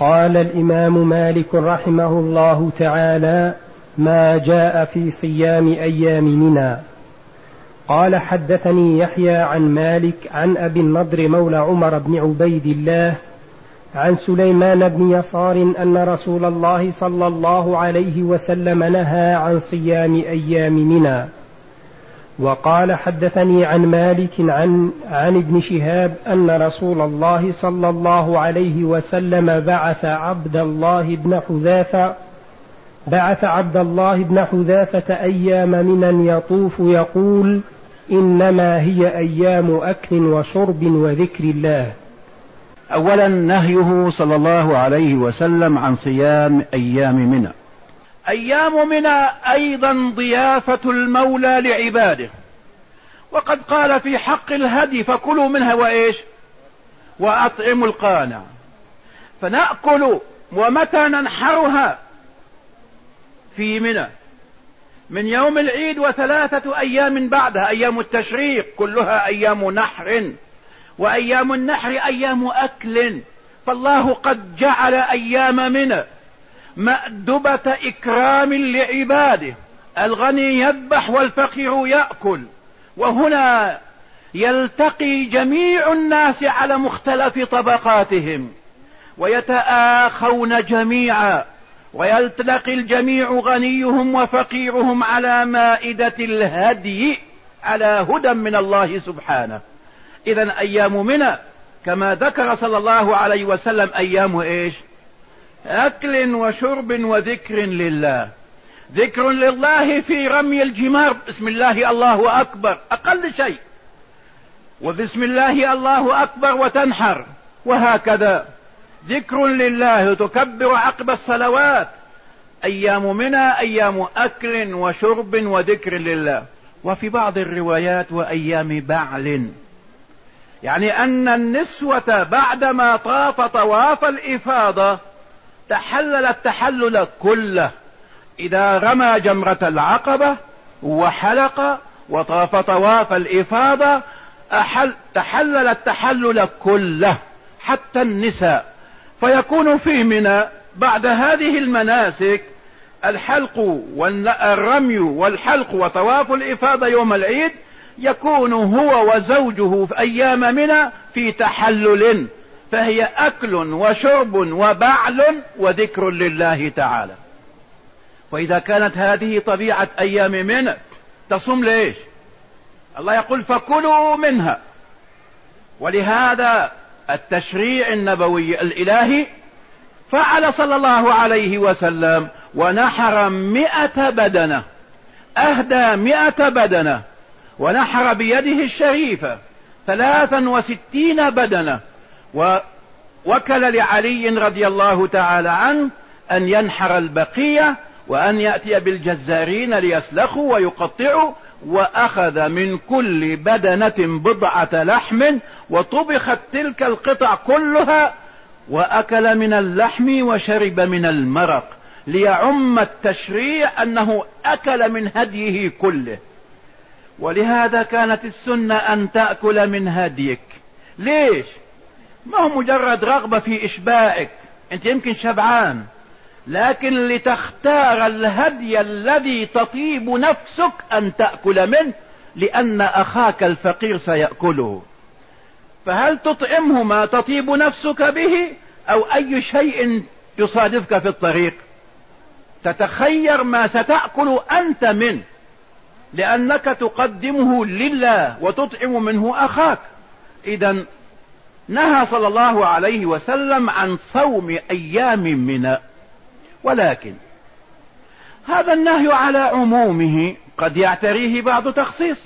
قال الإمام مالك رحمه الله تعالى ما جاء في صيام أيام منى قال حدثني يحيى عن مالك عن أبي النضر مولى عمر بن عبيد الله عن سليمان بن يسار أن رسول الله صلى الله عليه وسلم نهى عن صيام أيام منى وقال حدثني عن مالك عن عن ابن شهاب أن رسول الله صلى الله عليه وسلم بعث عبد الله بن حذافة بعث عبد الله بن حذافة أيام من يطوف يقول إنما هي أيام أكل وشرب وذكر الله. اولا نهيه صلى الله عليه وسلم عن صيام أيام منى. أيام منى أيضا ضيافة المولى لعباده. وقد قال في حق الهدي فكلوا منها وإيش؟ وأطعموا القانع. فنأكل ومتى ننحرها في منى؟ من يوم العيد وثلاثة أيام بعدها أيام التشريق كلها أيام نحر وأيام النحر أيام أكل. فالله قد جعل أيام منى. مأدبة إكرام لعباده. الغني يذبح والفقير يأكل. وهنا يلتقي جميع الناس على مختلف طبقاتهم. ويتآخون جميعا. ويلتقي الجميع غنيهم وفقيرهم على مائدة الهدي على هدى من الله سبحانه. إذا أيام منى كما ذكر صلى الله عليه وسلم أيام إيش؟ أكل وشرب وذكر لله. ذكر لله في رمي الجمار. بسم الله الله أكبر. أقل شيء. وبسم الله الله أكبر وتنحر. وهكذا. ذكر لله تكبر عقب الصلوات. أيام منى أيام أكل وشرب وذكر لله. وفي بعض الروايات وأيام بعل. يعني أن النسوة بعدما طاف طواف الإفاضة تحلل التحلل كله. إذا رمى جمرة العقبة وحلق وطاف طواف الإفاضة أحل تحلل التحلل كله حتى النساء. فيكون في منى بعد هذه المناسك الحلق والرمي والحلق وطواف الإفاضة يوم العيد يكون هو وزوجه في أيام منى في تحلل. فهي أكل وشرب وبعل وذكر لله تعالى. وإذا كانت هذه طبيعة أيام منى تصوم ليش؟ الله يقول فكلوا منها. ولهذا التشريع النبوي الإلهي فعل صلى الله عليه وسلم ونحر مئة بدنة أهدى مئة بدنة ونحر بيده الشريفة ثلاثا وستين بدنة ووكل لعلي رضي الله تعالى عنه أن ينحر البقية وأن يأتي بالجزارين ليسلخوا ويقطعوا وأخذ من كل بدنة بضعة لحم وطبخت تلك القطع كلها وأكل من اللحم وشرب من المرق ليعم التشريع أنه أكل من هديه كله. ولهذا كانت السنة أن تأكل من هديك. ليش؟ ما هو مجرد رغبة في إشباعك أنت يمكن شبعان. لكن لتختار الهدي الذي تطيب نفسك أن تأكل منه لأن أخاك الفقير سيأكله. فهل تطعمه ما تطيب نفسك به؟ أو أي شيء يصادفك في الطريق؟ تتخير ما ستأكل أنت منه لأنك تقدمه لله وتطعم منه أخاك. إذا نهى صلى الله عليه وسلم عن صوم أيام منى ولكن هذا النهي على عمومه قد يعتريه بعض تخصيص.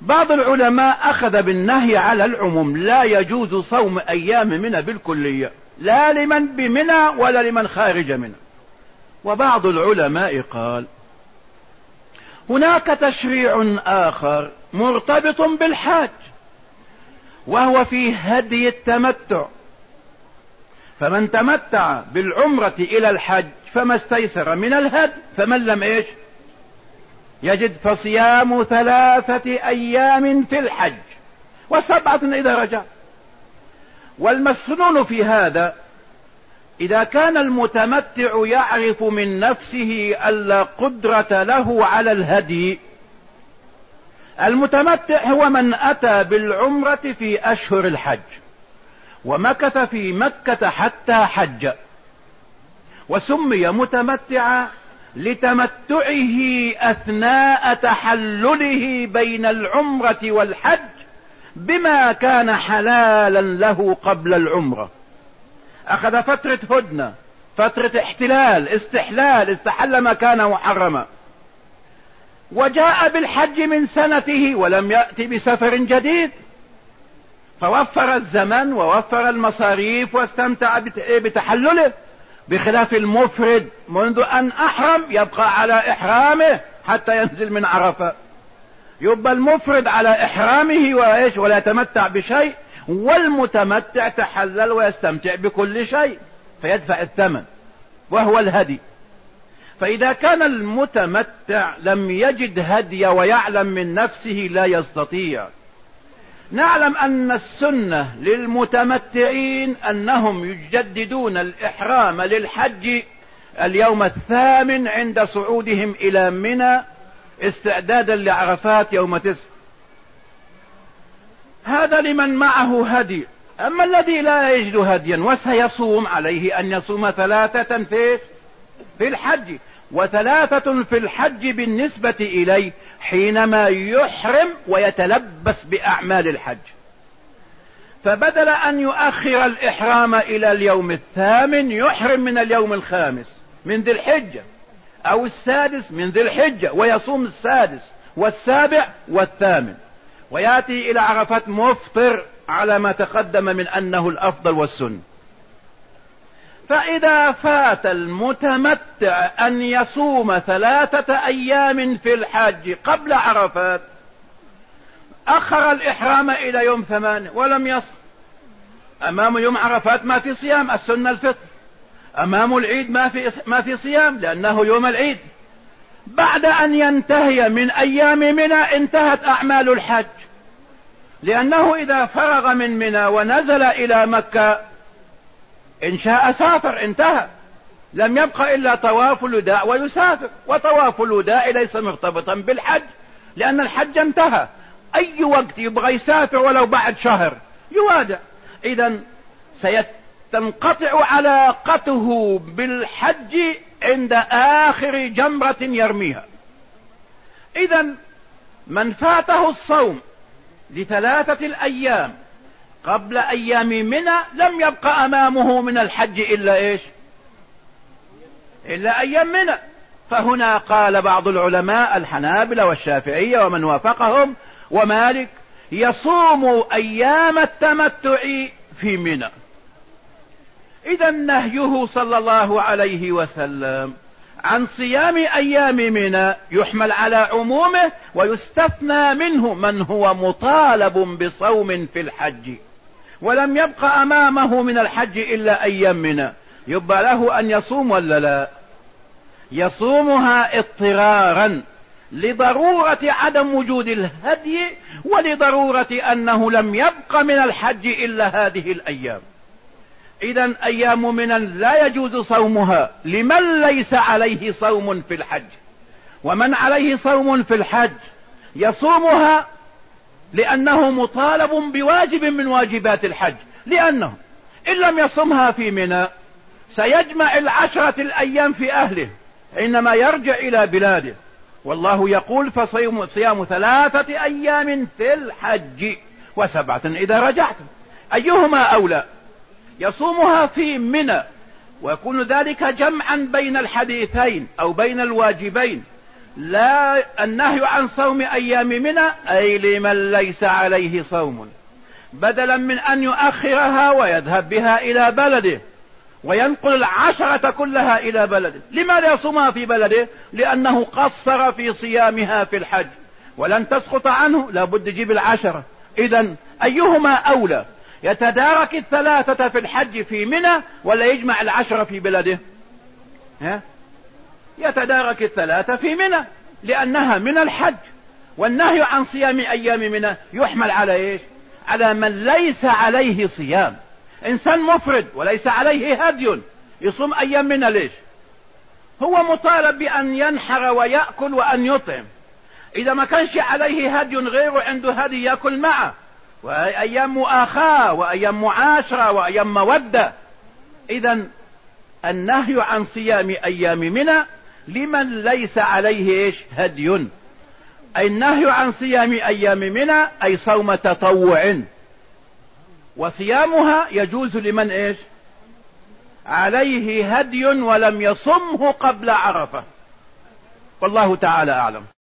بعض العلماء أخذ بالنهي على العموم لا يجوز صوم أيام منى بالكلية لا لمن بمنى ولا لمن خارج منى. وبعض العلماء قال هناك تشريع آخر مرتبط بالحاج. وهو في هدي التمتع. فمن تمتع بالعمرة إلى الحج فما استيسر من الهد فمن لم إيش؟ يجد فصيام ثلاثة أيام في الحج. وسبعة إذا رجع. والمسنون في هذا إذا كان المتمتع يعرف من نفسه ألا قدرة له على الهدي المتمتع هو من أتى بالعمرة في أشهر الحج ومكث في مكة حتى حج وسمي متمتعا لتمتعه أثناء تحلله بين العمرة والحج بما كان حلالا له قبل العمرة. أخذ فترة هدنة فترة احتلال استحلال استحل ما كان محرما. وجاء بالحج من سنته ولم يأتي بسفر جديد. فوفر الزمن ووفر المصاريف واستمتع بتحلله بخلاف المفرد منذ أن أحرم يبقى على إحرامه حتى ينزل من عرفة. يبقى المفرد على إحرامه وإيش؟ ولا يتمتع بشيء والمتمتع تحلل ويستمتع بكل شيء فيدفع الثمن وهو الهدي. فإذا كان المتمتع لم يجد هدي ويعلم من نفسه لا يستطيع. نعلم أن السنة للمتمتعين أنهم يجددون الإحرام للحج اليوم الثامن عند صعودهم إلى منى استعدادا لعرفات يوم تسع. هذا لمن معه هدي. أما الذي لا يجد هديا وسيصوم عليه أن يصوم ثلاثة في في الحج. وثلاثة في الحج بالنسبة إليه حينما يحرم ويتلبس بأعمال الحج. فبدل أن يؤخر الإحرام إلى اليوم الثامن يحرم من اليوم الخامس من ذي الحجة أو السادس من ذي الحجة ويصوم السادس والسابع والثامن. ويأتي إلى عرفات مفطر على ما تقدم من أنه الأفضل والسن فإذا فات المتمتع أن يصوم ثلاثة أيام في الحج قبل عرفات أخر الإحرام إلى يوم ثمانية ولم يصم أمام يوم عرفات ما في صيام السنة الفطر. أمام العيد ما في ما في صيام لأنه يوم العيد. بعد أن ينتهي من أيام منى انتهت أعمال الحج لأنه إذا فرغ من منى ونزل إلى مكة إن شاء سافر انتهى. لم يبق إلا طواف الوداع ويسافر. وطواف الوداع ليس مرتبطا بالحج لأن الحج انتهى. أي وقت يبغى يسافر ولو بعد شهر؟ يوادع إذا سيتنقطع علاقته بالحج عند آخر جمرة يرميها. إذا من فاته الصوم لثلاثة الأيام قبل أيام منى لم يبق أمامه من الحج إلا إيش؟ إلا أيام منى. فهنا قال بعض العلماء الحنابلة والشافعية ومن وافقهم ومالك يصوم أيام التمتع في منى. إذا نهيه صلى الله عليه وسلم عن صيام أيام منى يحمل على عمومه ويستثنى منه من هو مطالب بصوم في الحج. ولم يبق أمامه من الحج إلا أيام منى يبقى له أن يصوم ولا لا؟ يصومها اضطرارا لضرورة عدم وجود الهدي ولضرورة أنه لم يبق من الحج إلا هذه الأيام. إذا أيام من لا يجوز صومها. لمن ليس عليه صوم في الحج؟ ومن عليه صوم في الحج؟ يصومها لأنه مطالب بواجب من واجبات الحج. لأنه إن لم يصمها في منى سيجمع العشرة الأيام في أهله إنما يرجع إلى بلاده. والله يقول فصيام صيام ثلاثة أيام في الحج وسبعة إذا رجعتم أيهما أولى؟ يصومها في منى ويكون ذلك جمعا بين الحديثين أو بين الواجبين. لا النهي عن صوم أيام منى أي لمن ليس عليه صوم. بدلا من أن يؤخرها ويذهب بها إلى بلده وينقل العشرة كلها إلى بلده. لماذا يصومها في بلده؟ لأنه قصر في صيامها في الحج ولن تسقط عنه. لابد يجيب العشرة. إذا أيهما أولى؟ يتدارك الثلاثة في الحج في منى ولا يجمع العشرة في بلده؟ ها؟ يتدارك الثلاثة في منى لأنها من الحج. والنهي عن صيام أيام منى يحمل على إيش؟ على من ليس عليه صيام. إنسان مفرد وليس عليه هدي. يصوم أيام منى ليش؟ هو مطالب بأن ينحر ويأكل وأن يطعم. إذا ما كانش عليه هدي غيره عنده هدي يأكل معه. وأيام مؤاخاة وأيام معاشرة وأيام مودة. اذا النهي عن صيام أيام منى لمن ليس عليه إيش؟ هدي. أي النهي عن صيام أيام منى أي صوم تطوع. وصيامها يجوز لمن إيش؟ عليه هدي ولم يصمه قبل عرفة. والله تعالى أعلم.